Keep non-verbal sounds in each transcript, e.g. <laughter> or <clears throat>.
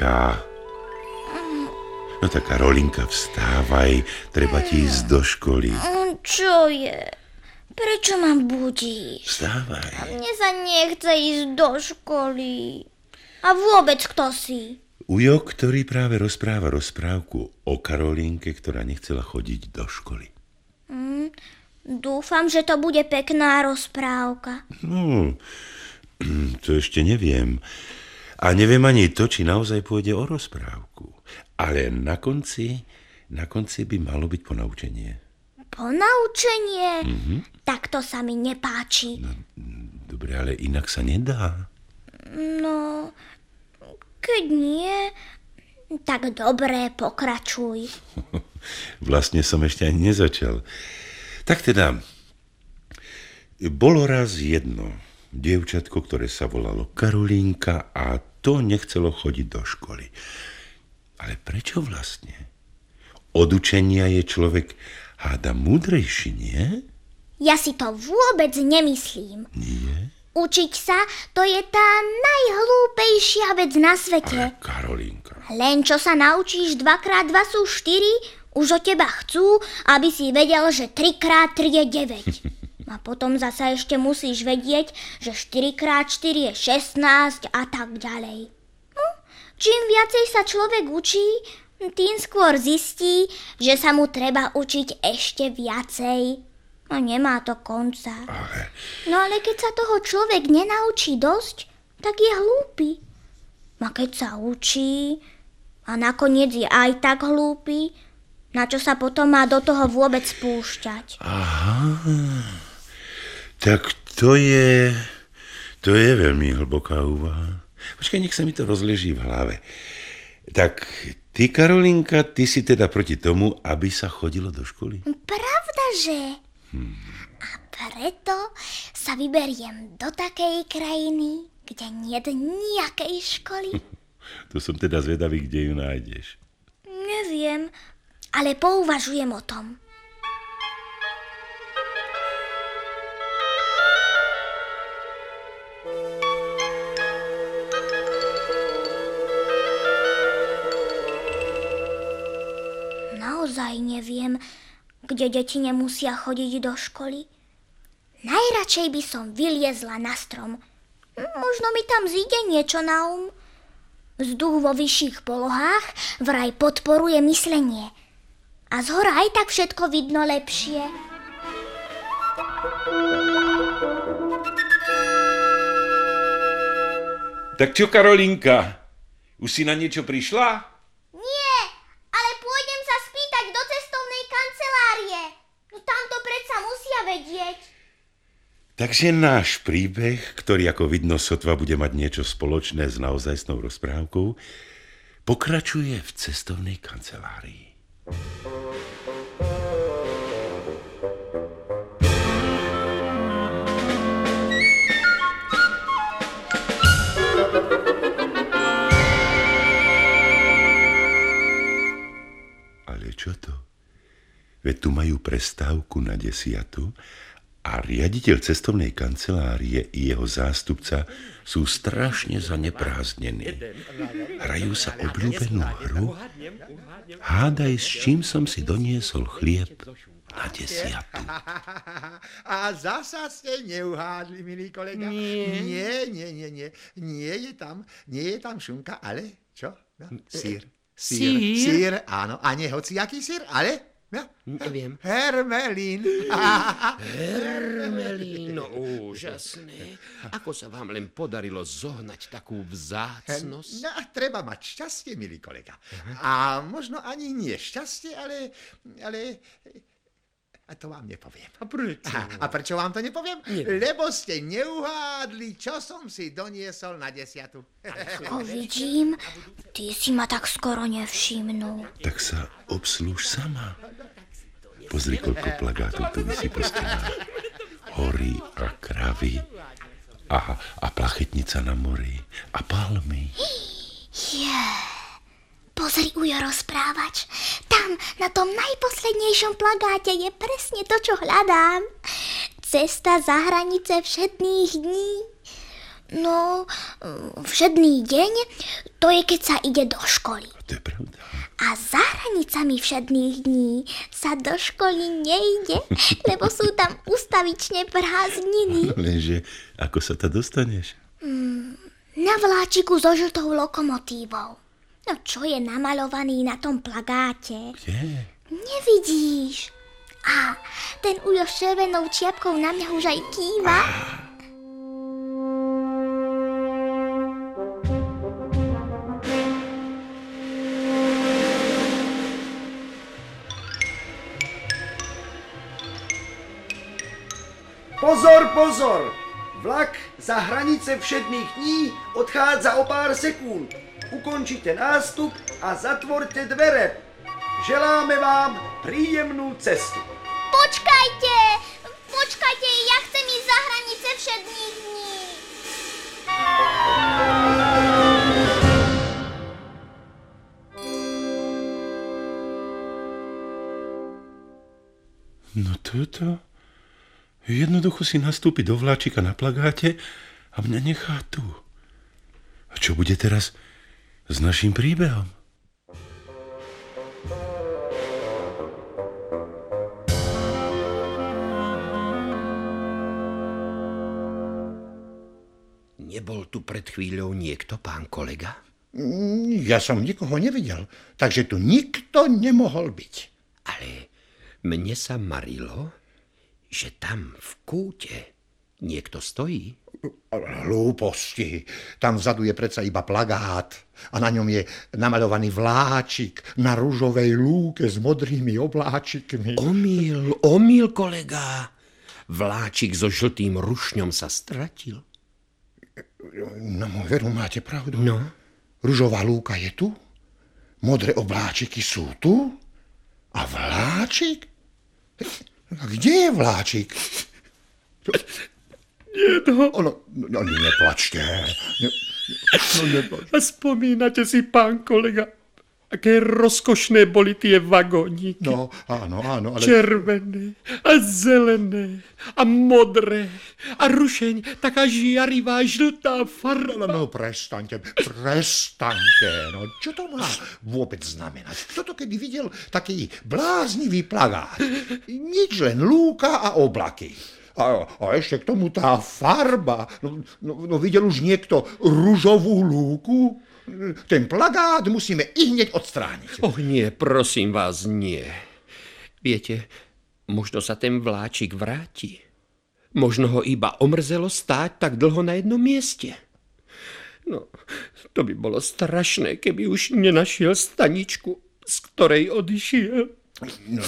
Karolinka. No tak Karolinka, vstávaj, treba ti ísť do školy. Čo je? Prečo ma budíš? Vstávaj. Mne sa nechce ísť do školy. A vôbec kto si? Ujo, ktorý práve rozpráva rozprávku o Karolinke, ktorá nechcela chodiť do školy. Mm, dúfam, že to bude pekná rozprávka. No, <clears throat> to ešte neviem. A neviem ani to, či naozaj pôjde o rozprávku. Ale na konci, na konci by malo byť ponaučenie. Ponaučenie? Mhm. Tak to sa mi nepáči. No, dobre, ale inak sa nedá. No, keď nie, tak dobre, pokračuj. <laughs> vlastne som ešte ani nezačal. Tak teda, bolo raz jedno dievčatko, ktoré sa volalo Karolínka a to nechcelo chodiť do školy. Ale prečo vlastne? Od učenia je človek háda múdrejší, nie? Ja si to vôbec nemyslím. Nie? Učiť sa to je tá najhlúpejšia vec na svete. Ale Karolinka. Len čo sa naučíš 2x2 sú 4, už od teba chcú, aby si vedel, že 3x3 je 9. <laughs> A potom zasa ešte musíš vedieť, že 4x4 je 16 a tak ďalej. Čím viacej sa človek učí, tým skôr zistí, že sa mu treba učiť ešte viacej. A nemá to konca. No ale keď sa toho človek nenaučí dosť, tak je hlúpy. A keď sa učí a nakoniec je aj tak hlúpy, na čo sa potom má do toho vôbec spúšťať. Aha, tak to je, to je veľmi hlboká úvaha. Počkaj, nech sa mi to rozleží v hlave. Tak ty, Karolinka, ty si teda proti tomu, aby sa chodilo do školy? Pravda, že? Hmm. A preto sa vyberiem do takej krajiny, kde nie je nejakej školy. <laughs> to som teda zvedavý, kde ju nájdeš. Neviem, ale pouvažujem o tom. Naozaj neviem, kde deti nemusia chodiť do školy. Najradšej by som vyliezla na strom. Možno mi tam zíde niečo na um. Vzduch vo vyšších polohách vraj podporuje myslenie. A z hora aj tak všetko vidno lepšie. Tak čo, Karolinka? Už si na niečo prišla? Takže náš príbeh, ktorý ako vidno sotva bude mať niečo spoločné s naozajstnou rozprávkou, pokračuje v cestovnej kancelárii. Ale čo to? Veď tu majú prestávku na desiatu a riaditeľ cestovnej kancelárie i jeho zástupca sú strašne zaneprázdnení. Hrajú sa obľúbenú hru. Hádaj, s čím som si doniesol chlieb na desiatu. A zasa ste neuhádli, milý kolega. Nie. Nie, nie, nie, nie. Nie je tam, nie je tam šunka, ale čo? No, sír. Sír. Sír, áno. A nie hociaký sír, ale ja? Neviem. Hermelín. Hermelín, no úžasné. Ako sa vám len podarilo zohnať takú vzácnosť? No, treba mať šťastie, milý kolega. A možno ani nie šťastie, ale, ale a to vám nepoviem. A prečo? A, a prečo vám to nepoviem? Nie. Lebo ste neuhádli, čo som si doniesol na desiatu. Ako vidím, ty si ma tak skoro nevšimnul. Tak sa obslúž sama. Pozri, koľko plagátov tu vysí po stenách. Hory a kravy a, a plachetnica na mori a palmy. Yeah. Pozri, Ujo, rozprávač. Tam, na tom najposlednejšom plagáte je presne to, čo hľadám. Cesta za hranice všetných dní. No, všedný deň, to je keď sa ide do školy. To je pravda. A za hranicami všedných dní sa do školy nejde, <laughs> lebo sú tam ustavične prázdniny. Lenže ako sa tam dostaneš? Na vláčiku so žltou lokomotívou. No čo je namalovaný na tom plagáte? Kde? Nevidíš. A ten ujo s červenou čiapkou na mňa už aj kýva. Pozor, pozor! Vlak za hranice všedných dní odchádza o pár sekúnd. Ukončite nástup a zatvorte dvere. Želáme vám príjemnú cestu. Počkajte! Počkajte, ja chcem ísť za hranice všedných dní. No toto? Jednoducho si nastúpi do vláčika na plagáte a mňa nechá tu. A čo bude teraz s našim príbehom? Nebol tu pred chvíľou niekto, pán kolega? Ja som nikoho nevidel, takže tu nikto nemohol byť. Ale mne sa marilo, že tam v kúte niekto stojí. Hlúposti. Tam vzadu je predsa iba plagát a na ňom je namaľovaný vláčik na rúžovej lúke s modrými obláčikmi. Omyl, omyl, kolega. Vláčik so žltým rušňom sa stratil. No, veru, máte pravdu. No, Ružová lúka je tu, modré obláčiky sú tu a vláčik? A kde je vláčik? To. Ono, no, neplačte. Ne, no, neplačte. Spomínate si, pán kolega, aké rozkošné boli tie vagóniky. No, áno, áno, ale... Červené a zelené a modré a rušeň, taká žiarivá žltá No, farba. no, prestaňte, prestaňte. No, čo to má vôbec znamenať? Kto to kedy videl taký bláznivý plagát? Nič, len lúka a oblaky. A, a ešte k tomu tá farba. No, no, no videl už niekto ružovú lúku? Ten plagát musíme i hneď odstrániť. oh nie, prosím vás, nie. Viete, možno sa ten vláčik vráti. Možno ho iba omrzelo stáť tak dlho na jednom mieste. No, to by bolo strašné, keby už nenašiel staničku, z ktorej odišiel. No,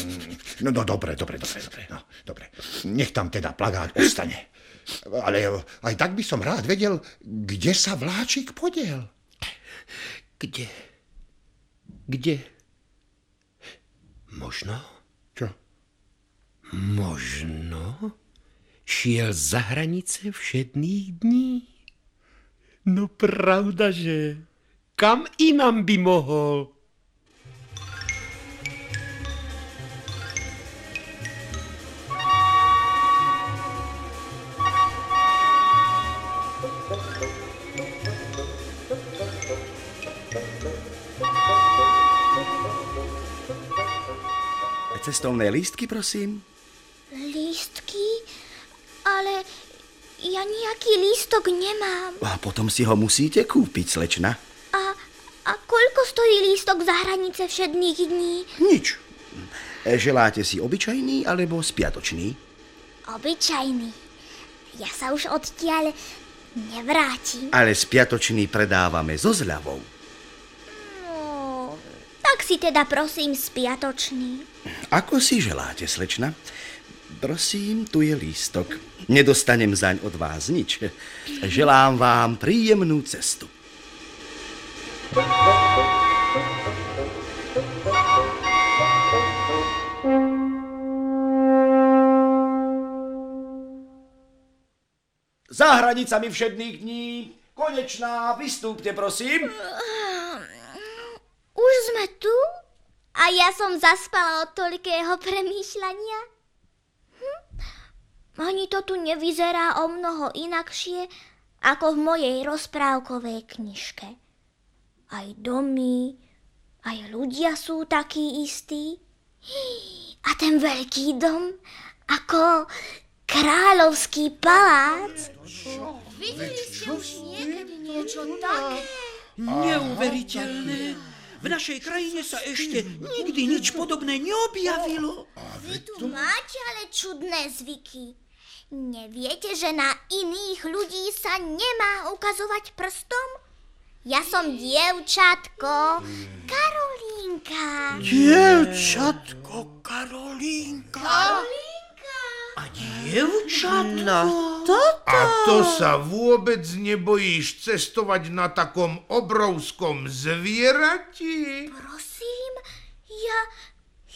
no, no dobre, dobre, dobre, dobre, no, dobre. Nech tam teda plagát ostane. Ale aj tak by som rád vedel, kde sa vláčik podiel. Kde? Kde? Možno? Čo? Možno šiel za hranice všedných dní. No pravda, že kam inam by mohol? Cestovné lístky, prosím. Lístky? Ale ja nejaký lístok nemám. A potom si ho musíte kúpiť, slečna. A, a koľko stojí lístok za hranice všedných dní? Nič. Želáte si obyčajný alebo spiatočný? Obyčajný. Ja sa už odtiaľ nevrátim. Ale spiatočný predávame so zľavou. Si teda prosím spiatočný. Ako si želáte, slečna? Prosím, tu je lístok. Nedostanem zaň od vás nič. Želám vám príjemnú cestu. Za hranicami všedných dní. Konečná, vystúpte, prosím. Už sme tu? A ja som zaspala od toľkého premýšľania? Hm? Ani to tu nevyzerá o mnoho inakšie ako v mojej rozprávkovej knižke. Aj domy, aj ľudia sú takí istí. A ten veľký dom, ako kráľovský palác. Videli ste už niekedy niečo také? Neuveriteľné. V našej krajine sa ešte nikdy nič podobné neobjavilo. Vy tu máte ale čudné zvyky. Neviete, že na iných ľudí sa nemá ukazovať prstom? Ja som dievčatko, Karolínka. Dievčatko Karolínka. Karolínka? A dievčatko? No, A to sa vôbec nebojíš cestovať na takom obrovskom zvierati? Prosím, ja,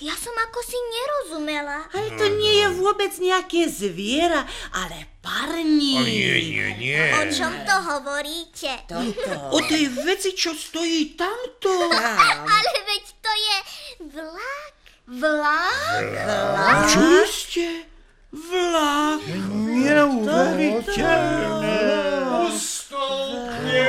ja som ako si nerozumela. Ale to nie je vôbec nejaké zviera, ale parník. O nie, nie, nie. O čom to hovoríte? O tej veci, čo stojí tamto. <laughs> Ale veď to je vlak. Vlak? Čo ste? Vlak. Neuveriteľné. Pustovne!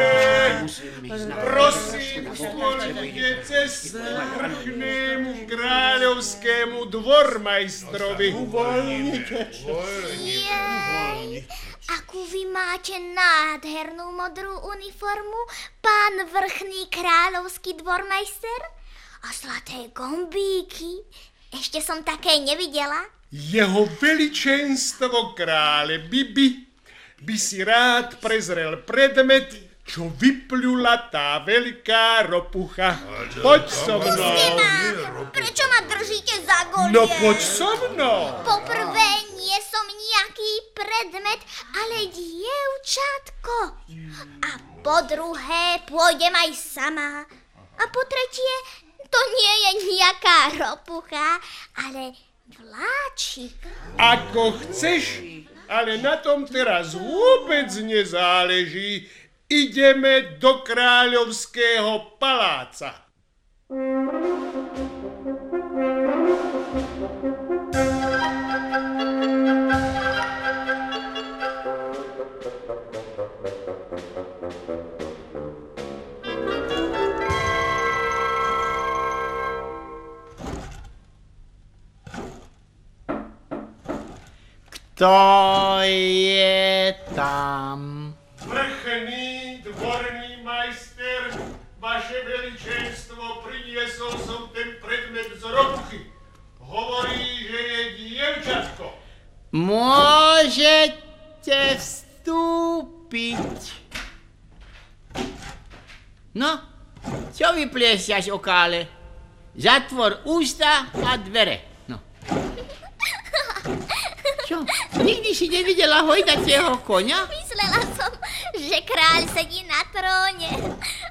Prosím, stvorite cestu vrchnému kráľovskému dvormajstrovi. Jej, akú vy máte nádhernú modrú uniformu, pán vrchný kráľovský dvormajster? A zlaté gombíky. Ešte som také nevidela. Jeho veličenstvo krále Bibi by si rád prezrel predmet, čo vyplula tá veľká ropucha. Poď so mnou. Prečo ma držíte za golie? No poď so mnou. Poprvé nie som nejaký predmet, ale dievčatko. A po druhé pôjdem aj sama. A po tretie, to nie je nejaká ropucha, ale vláčik. Ako chceš, ale na tom teraz vôbec nezáleží. Ideme do kráľovského paláca. Kto je tam? Vrchný dvorný majster, vaše veličenstvo, priniesol som ten predmet z ropuchy. Hovorí, že je dievčatko. Môžete vstúpiť. No, čo vypliesiaš, okále? Zatvor ústa a dvere. No. <laughs> Čo? Nikdy si nevidela hojdacieho konia? Myslela som, že kráľ sedí na tróne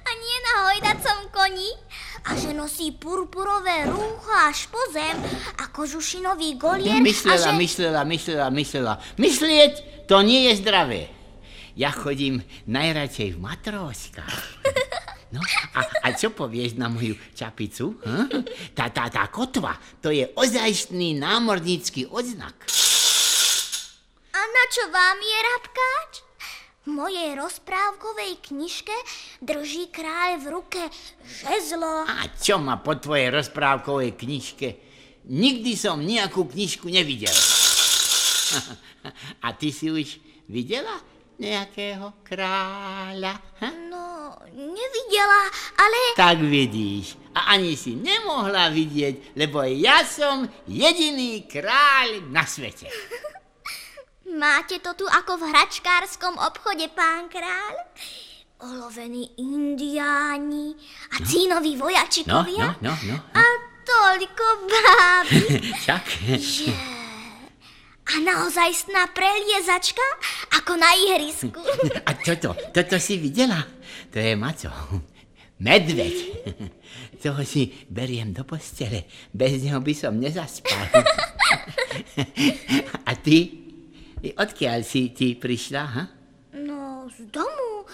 a nie na hojdacom koni a že nosí purpurové rúcho až po zem a kožušinový golier a Myslela, že... myslela, myslela, myslela. Myslieť to nie je zdravé. Ja chodím najradšej v matróskach. No, a, a čo povieš na moju čapicu? Hm? Tá, tá, tá kotva, to je ozajstný námornícky odznak. Na čo vám je rabkáč? V mojej rozprávkovej knižke drží kráľ v ruke žezlo. A čo ma po tvojej rozprávkovej knižke? Nikdy som nejakú knižku nevidel. <laughs> A ty si už videla nejakého kráľa? Hm? No, nevidela, ale... Tak vidíš. A ani si nemohla vidieť, lebo ja som jediný kráľ na svete. <laughs> Máte to tu ako v hračkárskom obchode, pán kráľ? Olovení indiáni a cínoví No, vojačikovia no, no, no. a toľko báby. <laughs> Však. A naozajstná preliezačka ako na ihrisku. <laughs> A toto, toto si videla? To je Maco. Medveď. <laughs> Toho si beriem do postele. Bez neho by som nezaspal. A ty? Odkiaľ si ty prišla, ha? No, z domu.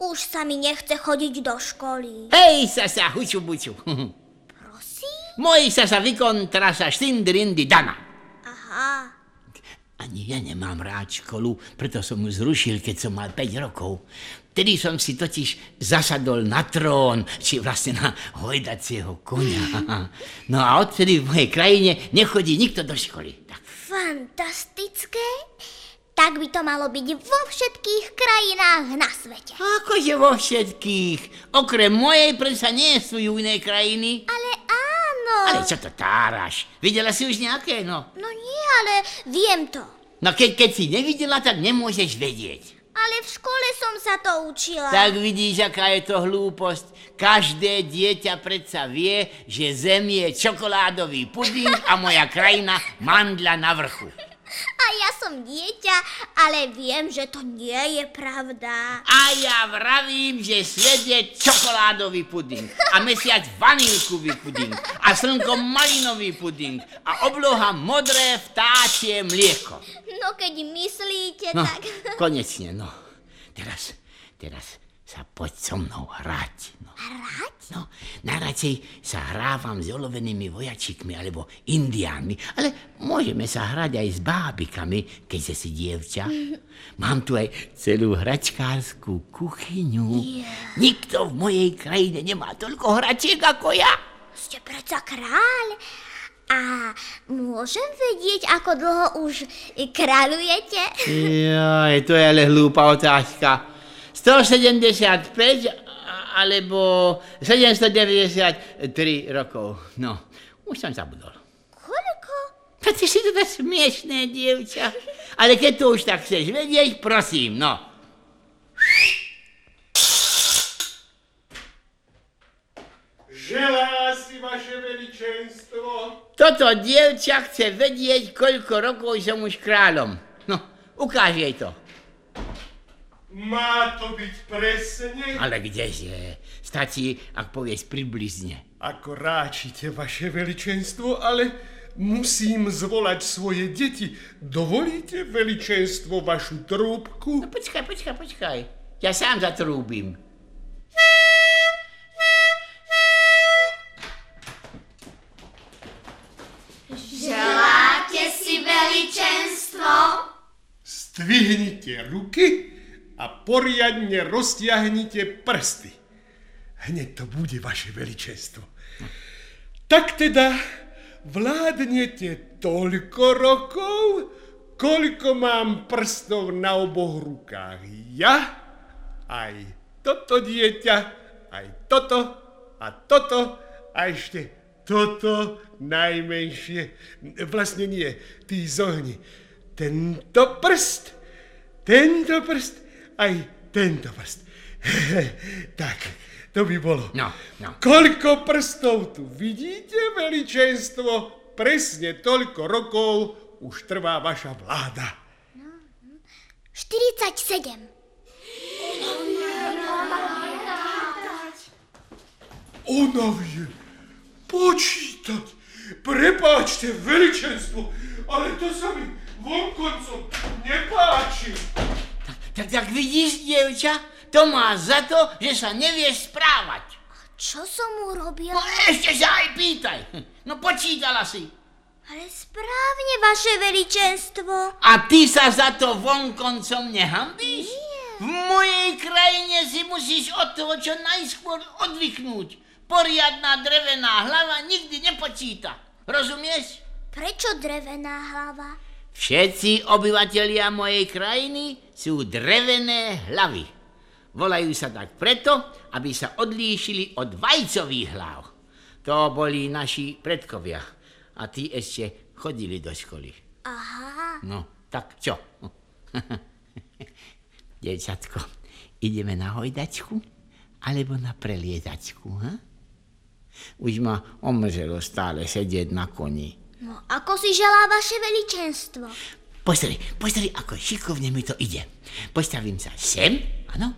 Už sa mi nechce chodiť do školy. Hej, sasa, huču buču. <laughs> Prosím? Môj sasa vykontrasa štindrindi dana. Aha. Ani ja nemám rád školu, preto som ju zrušil, keď som mal 5 rokov. Vtedy som si totiž zasadol na trón, či vlastne na hojdacieho konia. <laughs> No a odtedy v mojej krajine nechodí nikto do školy. Tak. Fantastické. Tak by to malo byť vo všetkých krajinách na svete. Akože vo všetkých. Okrem mojej predsa nie sú iné krajiny. Ale áno. Ale čo to táraš? Videla si už nejaké, no? No nie, ale viem to. No keď, keď si nevidela, tak nemôžeš vedieť. Ale v škole som sa to učila. Tak vidíš, aká je to hlúposť. Každé dieťa predsa vie, že Zem je čokoládový puding a moja krajina mandla na vrchu. A ja som dieťa, ale viem, že to nie je pravda. A ja vravím, že svet je čokoládový puding a mesiac vanilkový puding a slnko malinový puding a obloha modré vtáčie mlieko. No keď myslíte, No, tak... <laughs> konečne, no. Teraz, teraz sa poď so mnou hrať. No. Hrať? No, najradšej sa hrávam s olovenými vojačikmi alebo indiánmi, ale môžeme sa hrať aj s bábikami, keďže si dievča. <laughs> Mám tu aj celú hračkárskú kuchyňu. Nikto v mojej krajine nemá toľko hračiek ako ja. Ste predsa kráľ. A môžem vedieť, ako dlho už kráľujete? Jaj, to je ale hlúpa otázka. 175 a- alebo 793 rokov. No, už som zabudol. Koľko? Ty si teda smiešné, dievča. Ale keď to už tak chceš vedieť, prosím, no. Želá si vaše veličenstvo. Toto dievča chce vedieť, koľko rokov som už kráľom. No, ukáž jej to. Má to byť presne, Ale kdeže? Stačí, ak povieš približne. ako ráčite, vaše veličenstvo, ale musím zvolať svoje deti. Dovolíte veličenstvo vašu trúbku? No počkaj, počkaj, počkaj. Ja sám zatrúbim. Želáte si veličenstvo? Zdvihnite ruky a poriadne roztiahnite prsty. Hneď to bude vaše veličenstvo. Tak teda vládnete toľko rokov, koľko mám prstov na oboch rukách. Ja, aj toto dieťa, aj toto a toto a ešte toto najmenšie. Vlastne nie, tí zohni. Tento prst, tento prst, aj tento prst. <laughs> tak, to by bolo. No, no. Koľko prstov tu vidíte, veličenstvo? Presne toľko rokov už trvá vaša vláda. 47. Ona vie počítať. Prepáčte, veličenstvo, ale to sa mi vonkoncom nepáči. Tak, tak vidíš, dievča, to má za to, že sa nevieš správať. Čo som urobil? No ešte sa aj pýtaj. No počítala si. Ale správne, vaše veličenstvo. A ty sa za to vonkoncom nehambíš? V mojej krajine si musíš od toho čo najskôr odvyknúť. Poriadna drevená hlava nikdy nepočíta. Rozumieš? Prečo drevená hlava? Všetci obyvatelia mojej krajiny sú drevené hlavy. Volajú sa tak preto, aby sa odlíšili od vajcových hlav. To boli naši predkovia. A tí ešte chodili do školy. Aha. No, tak čo? <laughs> Dievčatko, ideme na hojdačku alebo na preliedačku, ha? Už ma omrzelo stále sedieť na koni. No, ako si želá vaše veličenstvo? Pozri, pozri, ako šikovne mi to ide. Postavím sa sem, áno,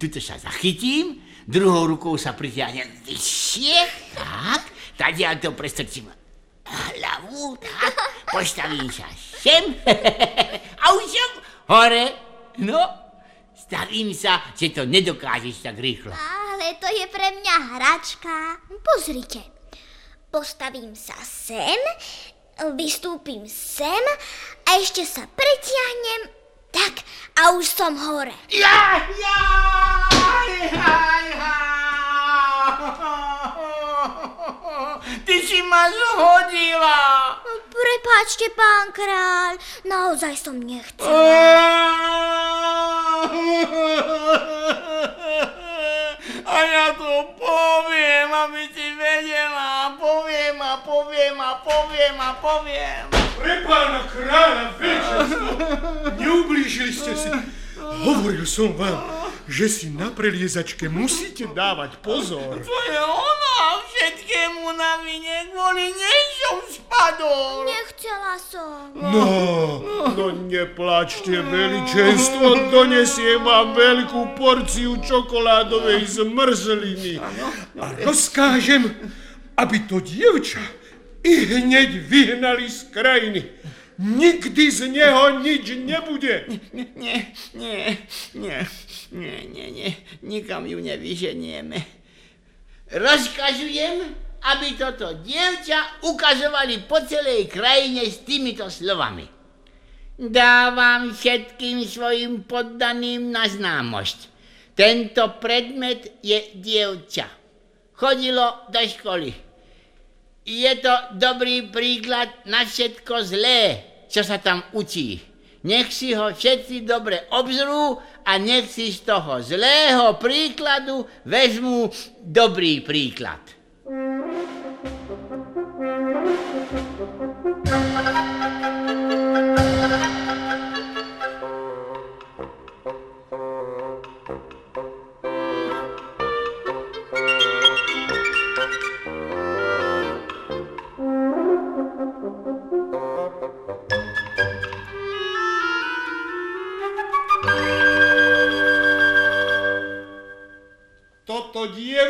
tuto sa zachytím, druhou rukou sa pritiahnem vyššie, tak, tadiaľ to prestrčím hlavu, tak, postavím sa sem, <laughs> a už som hore, no, stavím sa, že to nedokážeš tak rýchlo. Ale to je pre mňa hračka. Pozrite. Postavím sa sem, vystúpim sem a ešte sa pretiahnem, tak a už som hore. Ja, ja, ja, ja. Ty si ma zhodila. Prepáčte, pán kráľ, naozaj som nechcel. A ja to poviem, aby si vedela. Poviem a poviem a poviem a poviem. Pre pána kráľa veličenstvo, neublížili ste si. Hovoril som vám, že si na preliezačke musíte dávať pozor. To je ona všetkému na vine, kvôli nej som spadol. Nechcela som. No, no neplačte, veličenstvo, donesiem vám veľkú porciu čokoládovej zmrzliny. A rozkážem, aby to dievča i hneď vyhnali z krajiny. Nikdy z neho nič nebude. Nie, nie, nie, nie, nie, nie, nie, nikam ju nevyženieme. Rozkazujem, aby toto dievča ukazovali po celej krajine s týmito slovami. Dávam všetkým svojim poddaným na známosť. Tento predmet je dievča. Chodilo do školy. Je to dobrý príklad na všetko zlé, čo sa tam učí. Nech si ho všetci dobre obzrú a nech si z toho zlého príkladu vezmú dobrý príklad. Toto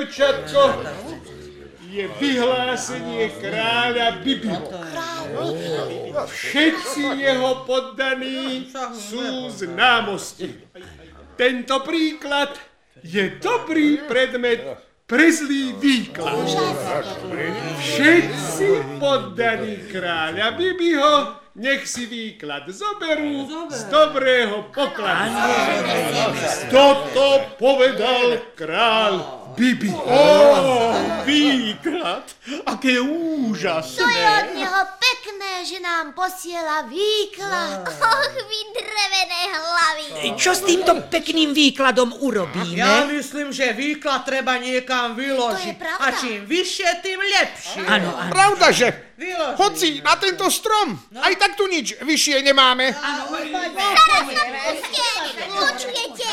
dievčatko je vyhlásenie kráľa Bibiho. Všetci jeho poddaní sú známosti. Tento príklad je dobrý predmet pre zlý výklad. Všetci poddaní kráľa Bibiho nech si výklad zoberú z dobrého pokladu. Toto povedal král Bibi. Ó, výklad, aké úžasné. To je od neho pekné, že nám posiela výklad. <laughs> Och, vy drevené hlavy. Čo s týmto pekným výkladom urobíme? Ja myslím, že výklad treba niekam vyložiť. To je pravda. A čím vyššie, tým lepšie. Áno, áno. Pravda, že Vyložiť. hoci na tento strom, aj tak tu nič vyššie nemáme. Teraz ma pustite, počujete?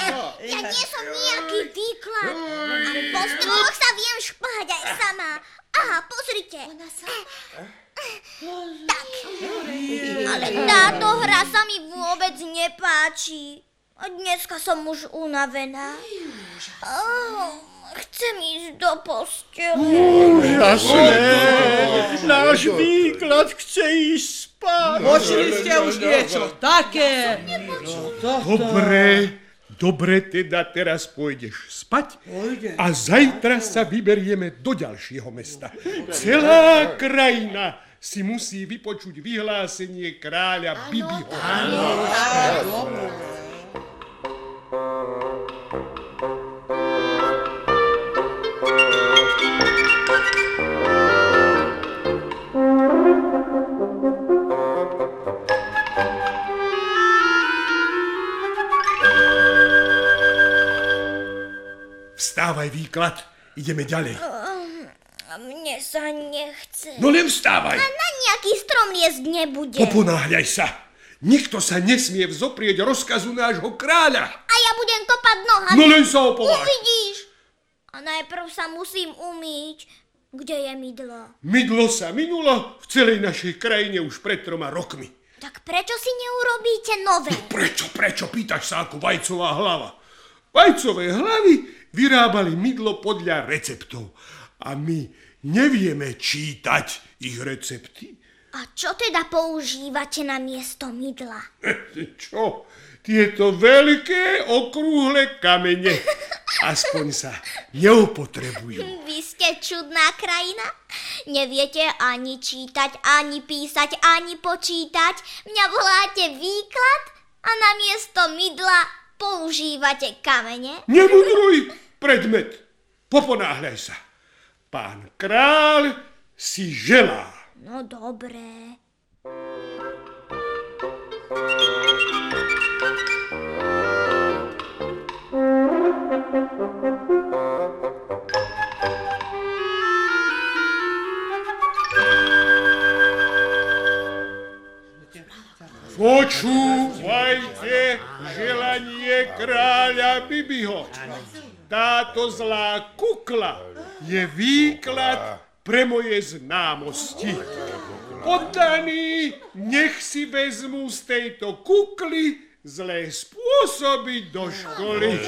Ja nie som nejaký výklad. A po stromoch sa viem šplhať aj sama. Aha, pozrite. Tak. Ale táto hra sa mi vôbec nepáči. A dneska som už unavená. Oh, chcem ísť do postele. Úžasné. Náš výklad chce ísť spať. Počuli ste už niečo také? Dobre, dobre, teda teraz pôjdeš spať a zajtra sa vyberieme do ďalšieho mesta. Celá krajina si musí vypočuť vyhlásenie kráľa Bibiho. Vstávaj, výklad, ideme ďalej. Mne sa nechce. No len vstávaj, A na nejaký strom liesť nebude. poponáhľaj sa. Nikto sa nesmie vzoprieť rozkazu nášho kráľa. A ja budem kopať nohami. No len sa opováž. Uvidíš. A najprv sa musím umýť. Kde je mydlo? Mydlo sa minulo v celej našej krajine už pred troma rokmi. Tak prečo si neurobíte nové? Prečo, prečo, pýtaš sa ako vajcová hlava? Vajcové hlavy vyrábali mydlo podľa receptov. A my nevieme čítať ich recepty. A čo teda používate na miesto mydla? <laughs> Čo? Tieto veľké okrúhle kamene. <laughs> Aspoň sa neopotrebujú. Vy ste čudná krajina. Neviete ani čítať, ani písať, ani počítať. Mňa voláte výklad a namiesto mydla používate kamene? Nemudruj, predmet. Poponáhľaj sa. Pán kráľ si želá. No dobré. Počúvajte želanie kráľa Bibiho. Táto zlá kukla je výklad pre moje známosti. Poddaní, nech si vezmú z tejto kukly zlé spôsoby do školy.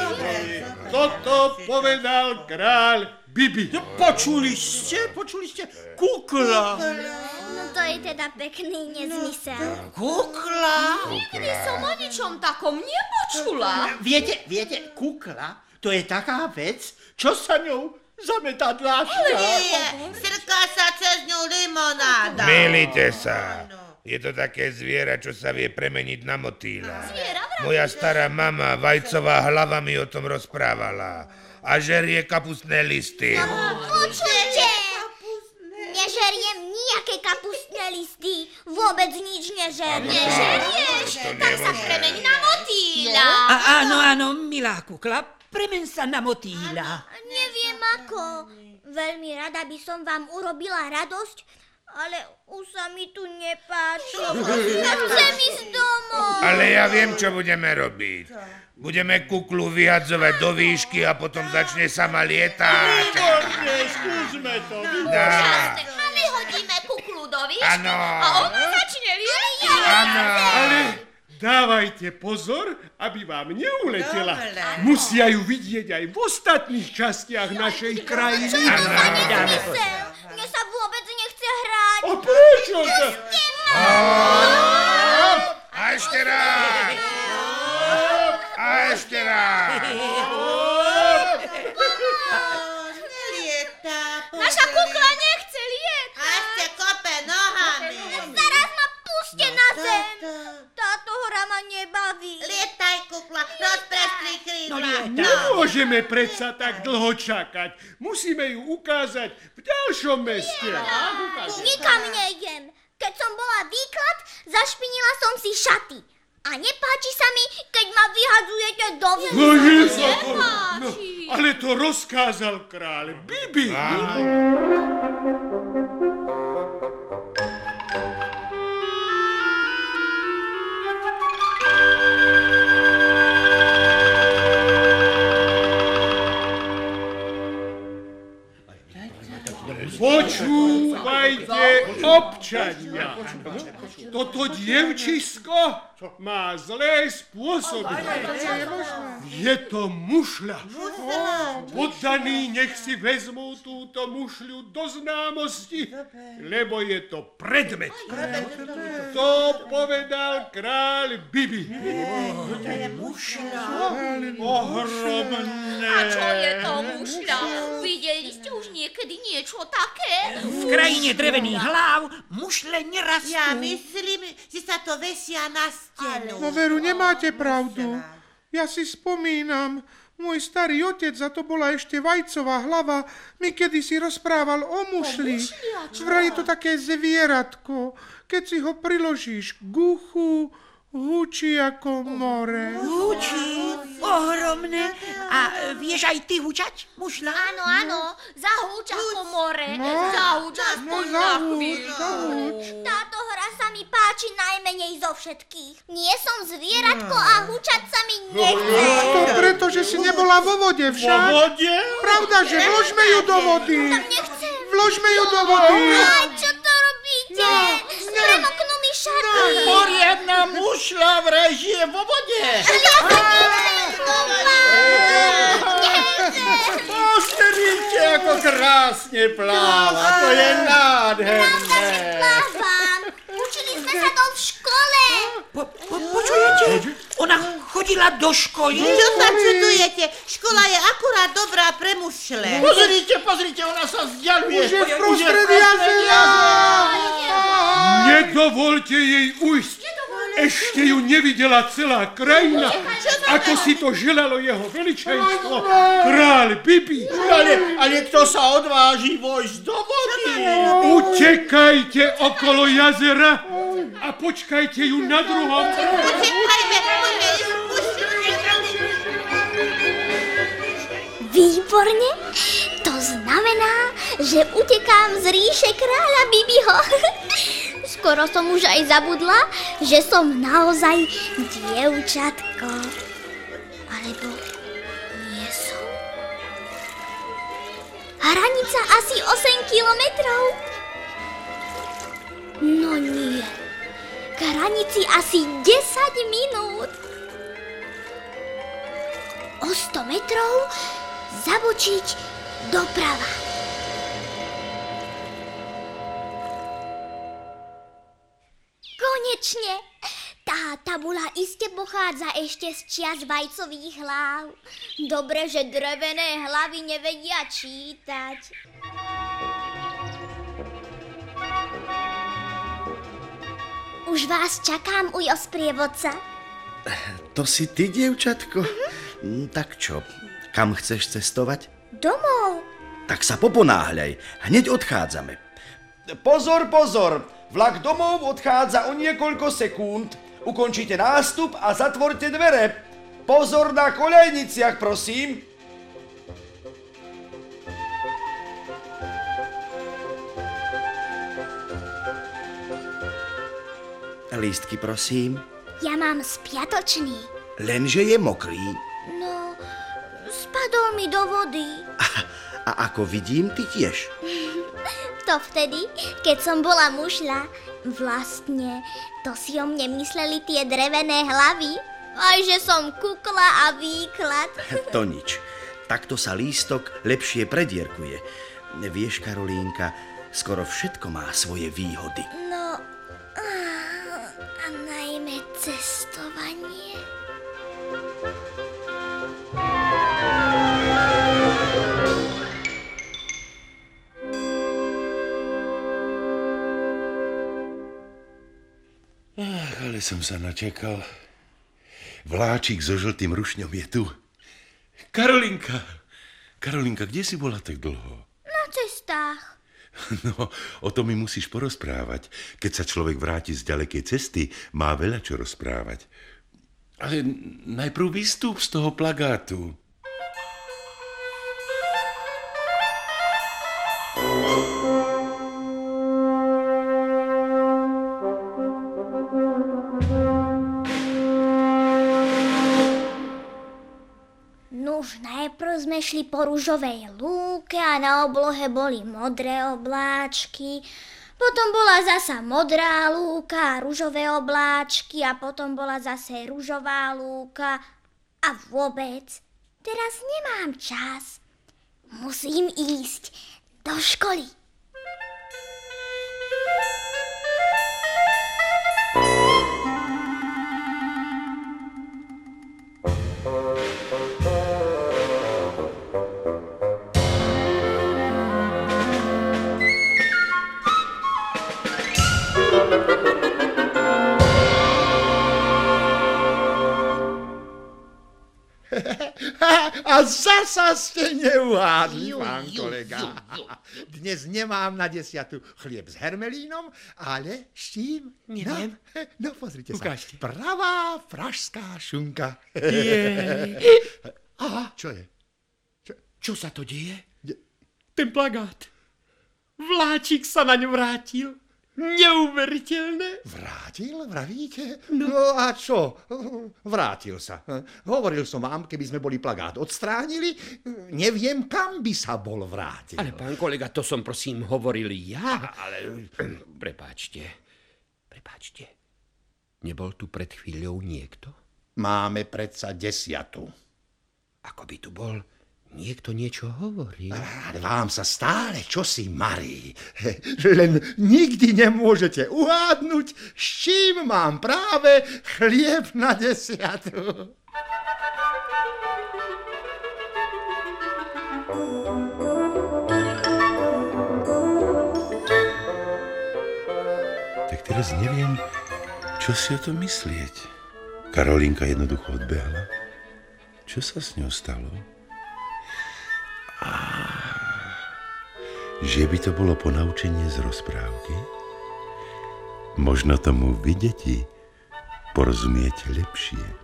Toto povedal kráľ Bibi. Počuli ste, počuli ste? Kukla. No to je teda pekný nezmysel. Kukla? Nikdy som o ničom takom nepočula. Viete, viete, kukla, to je taká vec, čo sa ňou zametá dlášťa. Nie, srká sa cez ňu limonáda. Milite sa. Je to také zviera, čo sa vie premeniť na motýla. Moja stará mama, vajcová hlava mi o tom rozprávala. A žerie kapustné listy. Počujte! Nežeriem nejaké kapustné listy. Vôbec nič nežeriem. Nežerieš, tak sa premeň na motýľa. A, áno, áno, milá kukla, premen sa na motýľa. Neviem ako. Veľmi rada by som vám urobila radosť, ale už sa mi tu nepáči. Ja <laughs> chcem ísť domov. Ale ja viem, čo budeme robiť. Budeme kuklu vyhadzovať do výšky a potom začne sama lietať. Výborne, skúsme to. Dá. A my hodíme kuklu do výšky Áno. a ona začne lietať. Áno. Ale dávajte pozor, aby vám neuletela. Musia ju vidieť aj v ostatných častiach našej krajiny. Čo je to za nezmysel? Mne sa vôbec nechce hrať. A prečo sa? A ešte raz. A ešte raz. Naša kukla nechce lietať. A ešte kope nohami. Zaraz puste na zem. Táto hra ma nebaví. Lietaj, kukla, rozprestri No krídla. lieta. Nemôžeme predsa tak dlho čakať. Musíme ju ukázať v ďalšom meste. Nikam nejdem. Keď som bola výklad, zašpinila som si šaty. A nepáči sa mi, keď ma vyhadzujete do No, vzduchu. to, no, ale to rozkázal kráľ Bibi. Počúvajte, občania. Toto dievčisko má zlé spôsoby. Je to mušľa. Poddaní nech si vezmú túto mušľu do známosti, lebo je to predmet. To povedal kráľ Bibi. Ohromné. A čo je to mušľa? Videli ste už niekedy niečo také? V krajine drevených hlav mušle nerastú. Ja myslím, že sa to vesia na stenu. No veru, nemáte pravdu. Ja si spomínam, môj starý otec, a to bola ešte vajcová hlava, mi kedysi rozprával o mušli. Vraj je to také zvieratko. Keď si ho priložíš k uchu, hučí ako more. Hučí, ohromné. A vieš aj ty hučať, mušla? Áno, áno, zahúč ako more. No. Zahúč aspoň No, na. Táto hra sa mi páči najmenej zo všetkých. Nie som zvieratko a hučať sa mi nechce. To preto, že si nebola vo vode však. Vo vode? Pravda, že vložme ju do vody. Nechcem. Vložme ju do vody. Aj, čo to robíte? Premoknú mi šaty. Poriadna mušľa vraj žije vo vode. Posterite, ako krásne pláva. To je nádherné. Plávam. Sme sa to v škole. Po, po, počujete? Ona chodila do školy. Čo sa čudujete? Škola je akurát dobrá pre mušle. Pozrite, pozrite, ona sa vzdialuje. Už je v prostredí! Nedovolte jej ujsť. Ešte ju nevidela celá krajina, ako si to želalo jeho veličenstvo, kráľ Bibi. Ale, ale kto sa odváži vojsť do vody? Utekajte okolo jazera a počkajte ju na druhom. Utekajme, Výborne. To znamená, že utekám z ríše kráľa Bibiho. Skoro som už aj zabudla, že som naozaj dievčatko. Alebo nie som? Hranica asi 8 kilometrov. No nie. K hranici asi 10 minút. O 100 metrov zabočiť doprava. Konečne! Tá tabula iste pochádza ešte z čias vajcových hlav. Dobre, že drevené hlavy nevedia čítať. Už vás čakám, ujo sprievodca. To si ty, dievčatko? Mm, Tak čo, kam chceš cestovať? Domov. Tak sa poponáhľaj, hneď odchádzame. Pozor, pozor! Vlak domov odchádza o niekoľko sekúnd. Ukončite nástup a zatvorte dvere. Pozor na kolejniciach, prosím. Lístky, prosím. Ja mám spiatočný. Lenže je mokrý. No, spadol mi do vody. A ako vidím, ty tiež. <laughs> To vtedy, keď som bola mušľa. Vlastne, to si o mne mysleli tie drevené hlavy. Aj že som kukla a výklad. <laughs> To nič. Takto sa lístok lepšie predierkuje. Vieš, Karolínka, skoro všetko má svoje výhody. No, a cestovanie. Ach, ale som sa načekal. Vláčik so žltým rušňom je tu. Karolinka! Karolinka, kde si bola tak dlho? Na cestách. <laughs> No, o tom mi musíš porozprávať. Keď sa človek vráti z ďalekej cesty, má veľa čo rozprávať. Ale najprv vystúp z toho plagátu. Najprv sme šli po rúžovej lúke a na oblohe boli modré obláčky. Potom bola zasa modrá lúka a rúžové obláčky a potom bola zase rúžová lúka a vôbec. Teraz nemám čas. Musím ísť do školy. Zasa ste neuhádli, pán kolega. Dnes nemám na desiatu chlieb s hermelínom, ale s čím? Neviem. No, no pozrite Ukážte. sa. Pravá pražská šunka. Jej. <laughs> Aha, čo je? Čo sa to deje? Ten plagát. Vláčik sa na ňu vrátil. Neuveriteľné. Vrátil, vravíte? No. no a čo? Vrátil sa. Hovoril som vám, keby sme boli plagát odstránili, neviem, kam by sa bol vrátil. Ale pán kolega, to som prosím hovoril ja. Ale prepáčte, prepáčte. Nebol tu pred chvíľou niekto? Máme predsa desiatu. Ako by tu bol, niekto niečo hovoril. Ale vám sa stále čosi marí. Len nikdy nemôžete uhádnuť, s čím mám práve chlieb na desiatu. Tak teraz neviem, čo si o tom myslieť. Karolinka jednoducho odbehla. Čo sa s ňou stalo? Že by to bolo ponaučenie z rozprávky? Možno tomu vy, deti, porozumiete lepšie.